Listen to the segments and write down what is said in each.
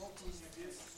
Pokój niebieski.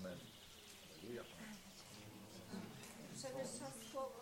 Amen. Przewyższa słowo.